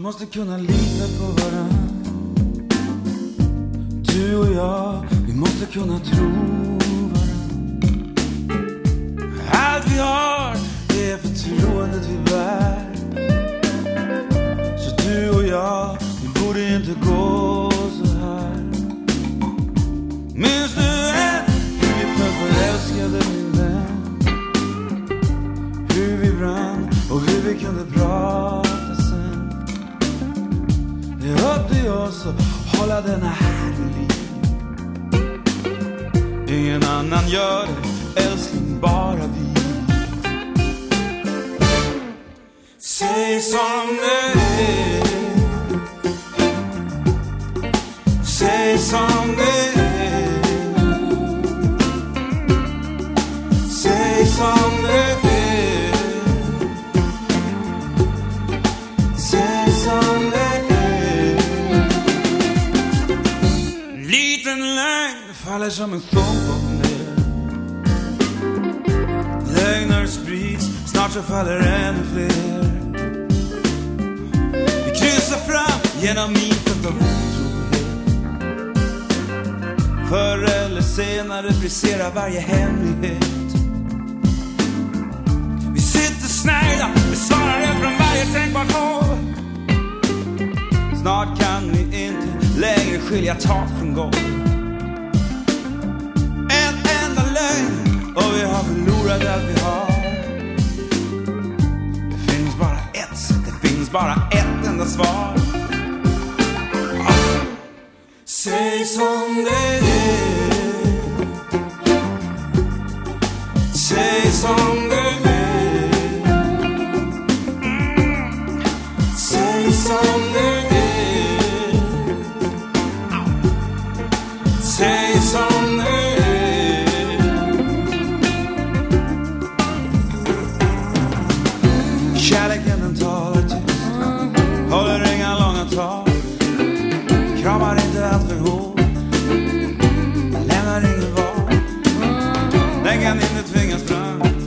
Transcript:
måste kunna lita på varann. Du och jag, vi måste kunna tro oss och hålla denna här vid liv. Ingen annan gör det, älskling, bara vi. Säg som det är. Regn faller som en sjunkbock ner. Lögner sprids, snart så faller ännu fler. Vi kryssar fram genom mitet av otrohet. Förr eller senare briserar varje hemlighet. Vi sitter snärjda, vi svarar från varje tänkbart håll. Snart kan vi inte längre skilja tak från golv. Och vi har förlorat allt vi har. Det finns bara ett sätt, det finns bara ett enda svar. Ah. Säg som det är. Säg som Kramar inte allt för hårt. Lämnar ingen val. Den kan inte tvingas fram.